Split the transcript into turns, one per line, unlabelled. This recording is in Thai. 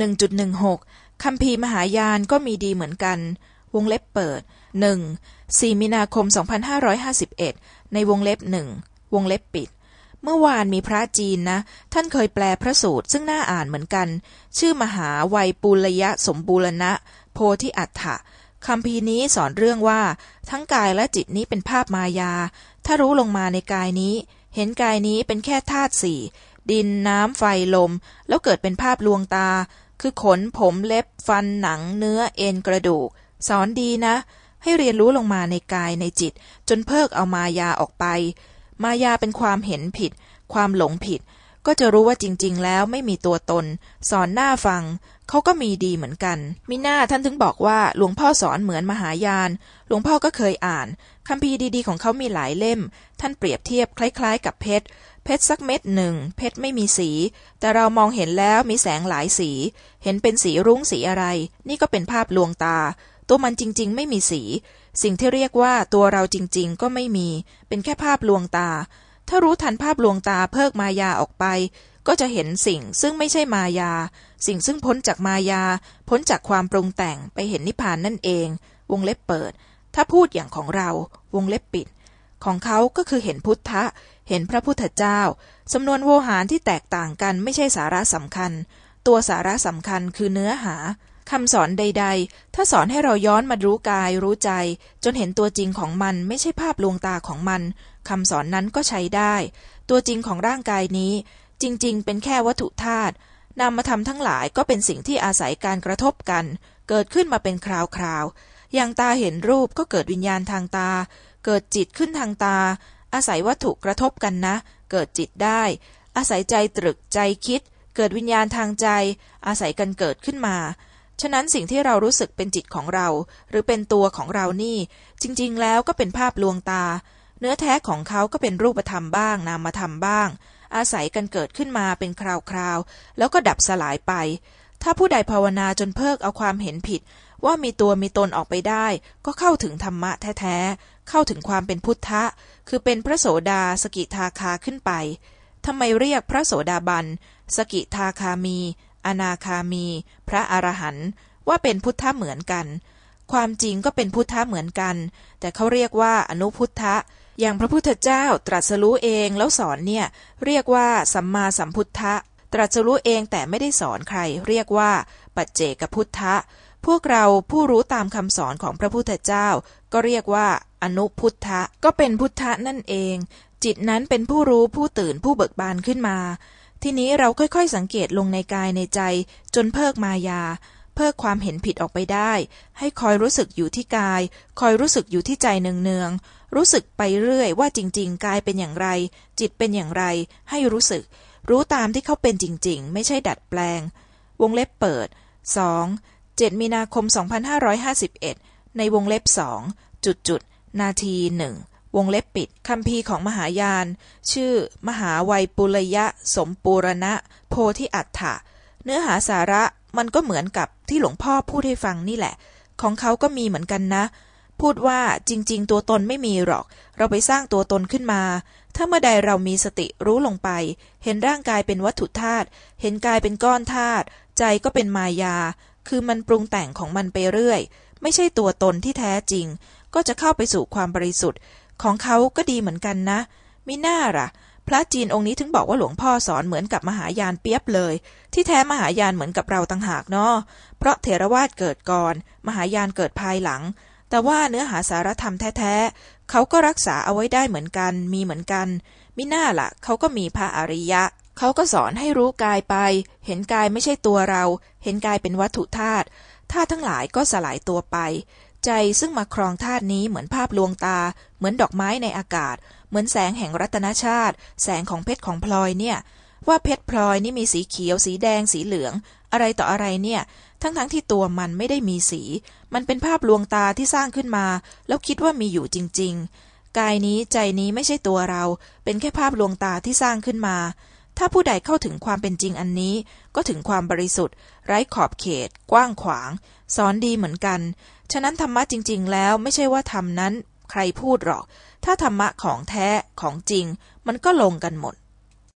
1.16คำพีมหายานก็มีดีเหมือนกัน วงเล็บเปิด 1. 4 มีนาคม 2551 ในวงเล็บหนึ่ง วงเล็บปิด เมื่อวานมีพระจีนนะ ท่านเคยแปลพระสูตรซึ่งน่าอ่านเหมือนกัน ชื่อมหาวัยปุลยะสมบูรณะ โพธิอัฏฐะคำพีนี้สอนเรื่องว่า ทั้งกายและจิตนี้เป็นภาพมายา ถ้ารู้ลงมาในกายนี้ เห็นกายนี้เป็นแค่ธาตุสี่ ดินน้ำไฟลม แล้วเกิดเป็นภาพลวงตา คือขนผมเล็บฟันหนังเนื้อเอ็นกระดูก สอนดีนะ ให้เรียนรู้ลงมาในกายในจิต จนเพิกเอามายาออกไป มายาเป็นความเห็นผิด ความหลงผิด ก็จะรู้ว่าจริง ๆ แล้วไม่มีตัวตน สอนหน้าฟัง เขาก็มีดีเหมือนกัน มิหน้าท่านถึงบอกว่าหลวงพ่อสอนเหมือนมหายาน หลวงพ่อก็เคยอ่านคำพีดีๆ ของเขามีหลายเล่ม ท่านเปรียบเทียบคล้ายๆ กับเพชร เพชรสักเม็ดหนึ่ง เพชรไม่มีสี แต่เรามองเห็นแล้วมีแสงหลายสี เห็นเป็นสีรุ้งสีอะไร นี่ก็เป็นภาพลวงตา ตัวมันจริง ๆ ไม่มีสี สิ่งที่เรียกว่าตัวเราจริง ๆ ก็ไม่มี เป็นแค่ภาพลวงตา ถ้ารู้ทันภาพลวงตาเพิกมายาออกไป ก็จะเห็นสิ่งซึ่งไม่ใช่มายา สิ่งซึ่งพ้นจากมายา พ้นจากความปรุงแต่งไปเห็นนิพพานนั่นเอง วงเล็บเปิด ถ้าพูดอย่างของเรา วงเล็บปิด ของเขาก็คือเห็นพุทธะ เห็นพระพุทธเจ้าสำนวนโวหารที่แตกต่างกันไม่ใช่สาระสำคัญ ตัวสาระสำคัญคือเนื้อหาคำสอนใด ๆ ถ้าสอนให้เราย้อนมารู้กายรู้ใจ จนเห็นตัวจริงของมันไม่ใช่ภาพลวงตาของมัน คำสอนนั้นก็ใช้ได้ ตัวจริงของร่างกายนี้ จริง ๆ เป็นแค่วัตถุธาตุนามธรรมทั้งหลายก็เป็นสิ่งที่อาศัยการกระทบกัน เกิดขึ้นมาเป็นคราวๆ อย่างตาเห็นรูปก็เกิดวิญญาณทางตา เกิดจิตขึ้นทางตา อาศัยวัตถุกระทบกันนะ เกิดจิตได้ อาศัยใจตรึกใจคิด เกิดวิญญาณทางใจ อาศัยกันเกิดขึ้นมา ฉะนั้นสิ่งที่เรารู้สึกเป็นจิตของเรา หรือเป็นตัวของเรานี่ จริง ๆ แล้วก็เป็นภาพลวงตา นื้อแท้ของเขาก็เป็นรูปธรรมบ้าง นามธรรมบ้าง อาศัยกันเกิดขึ้นมาเป็นคราวๆ แล้วก็ดับสลายไป ถ้าผู้ใดภาวนาจนเพิกเอาความเห็นผิด ว่ามีตัวมีตนออกไปได้ ก็เข้าถึงธรรมะแท้ๆ เข้าถึงความเป็นพุทธะ คือเป็นพระโสดาสกิทาคาขึ้นไปทำไมเรียกพระโสดาบัน สกิทาคามี อนาคามี พระอรหันต์ว่าเป็นพุทธะเหมือนกัน ความจริงก็เป็นพุทธะเหมือนกัน แต่เขาเรียกว่าอนุพุทธะ อย่างพระพุทธเจ้าตรัสรู้เองแล้วสอนเนี่ยเรียกว่าสัมมาสัมพุทธะ ตรัสรู้เองแต่ไม่ได้สอนใคร เรียกว่า ปัจเจกพุทธะ พวกเราผู้รู้ตามคำสอนของพระพุทธเจ้า ก็เรียกว่าอนุพุทธะ ก็เป็นพุทธะนั่นเอง จิตนั้นเป็นผู้รู้ผู้ตื่นผู้เบิกบานขึ้นมา ทีนี้เราค่อยๆสังเกตลงในกายในใจ จนเพิกมายา เพิกความเห็นผิดออกไปได้ ให้คอยรู้สึกอยู่ที่กาย คอยรู้สึกอยู่ที่ใจเนืองๆรู้สึกไปเรื่อยว่าจริง ๆ กายเป็นอย่างไร จิตเป็นอย่างไร ให้รู้สึก รู้ตามที่เขาเป็นจริง ๆ ไม่ใช่ดัดแปลง วงเล็บเปิด 2. 7 มีนาคม 2551 ในวงเล็บสองจุดจุดนาทีหนึ่งวงเล็บปิดคำพีของมหายาน ชื่อ มหาวัยปุรยะ สมปูรณะ โพธิอัฏฐะเนื้อหาสาระมันก็เหมือนกับ ที่หลวงพ่อพูดให้ฟังนี่แหละ ของเขาก็มีเหมือนกันนะ พูดว่าจริง ๆ ตัวตนไม่มีหรอก เราไปสร้างตัวตนขึ้นมา ถ้าเมื่อใดเรามีสติรู้ลงไป เห็นร่างกายเป็นวัตถุธาตุเห็นกายเป็นก้อนธาตุใจก็เป็นมายา คือมันปรุงแต่งของมันไปเรื่อย ไม่ใช่ตัวตนที่แท้จริง ก็จะเข้าไปสู่ความบริสุทธิ์ ของเขาก็ดีเหมือนกันนะมิน่าล่ะ พระจีนองค์นี้ถึงบอกว่าหลวงพ่อสอนเหมือนกับมหายานเปียบเลย ที่แท้มหายานเหมือนกับเราต่างหากเนาะเพราะเถรวาทเกิดก่อน มหายานเกิดภายหลัง แต่ว่าเนื้อหาสารธรรมแท้ๆเขาก็รักษาเอาไว้ได้เหมือนกัน มีเหมือนกันมิน่าล่ะเขาก็มีพระอริยะเขาก็สอนให้รู้กายไป เห็นกายไม่ใช่ตัวเรา เห็นกายเป็นวัตถุธาตุธาตุทั้งหลายก็สลายตัวไป ใจซึ่งมาครองธาตุนี้เหมือนภาพลวงตา เหมือนดอกไม้ในอากาศ เหมือนแสงแห่งรัตนชาติ แสงของเพชรของพลอยเนี่ย ว่าเพชรพลอยนี่มีสีเขียว สีแดง สีเหลือง อะไรต่ออะไรเนี่ย ทั้งๆทที่ตัวมันไม่ได้มีสี มันเป็นภาพลวงตาที่สร้างขึ้นมา แล้วคิดว่ามีอยู่จริง ๆ กายนี้ใจนี้ไม่ใช่ตัวเรา เป็นแค่ภาพลวงตาที่สร้างขึ้นมา ถ้าผู้ใดเข้าถึงความเป็นจริงอันนี้ ก็ถึงความบริสุทธิ์ ไร้ขอบเขต กว้างขวาง สอนดีเหมือนกัน ฉะนั้นธรรมะจริง ๆ แล้วไม่ใช่ว่าธรรมนั้น ใครพูดหรอก ถ้าธรรมะของแท้ของจริง มันก็ลงกันหมด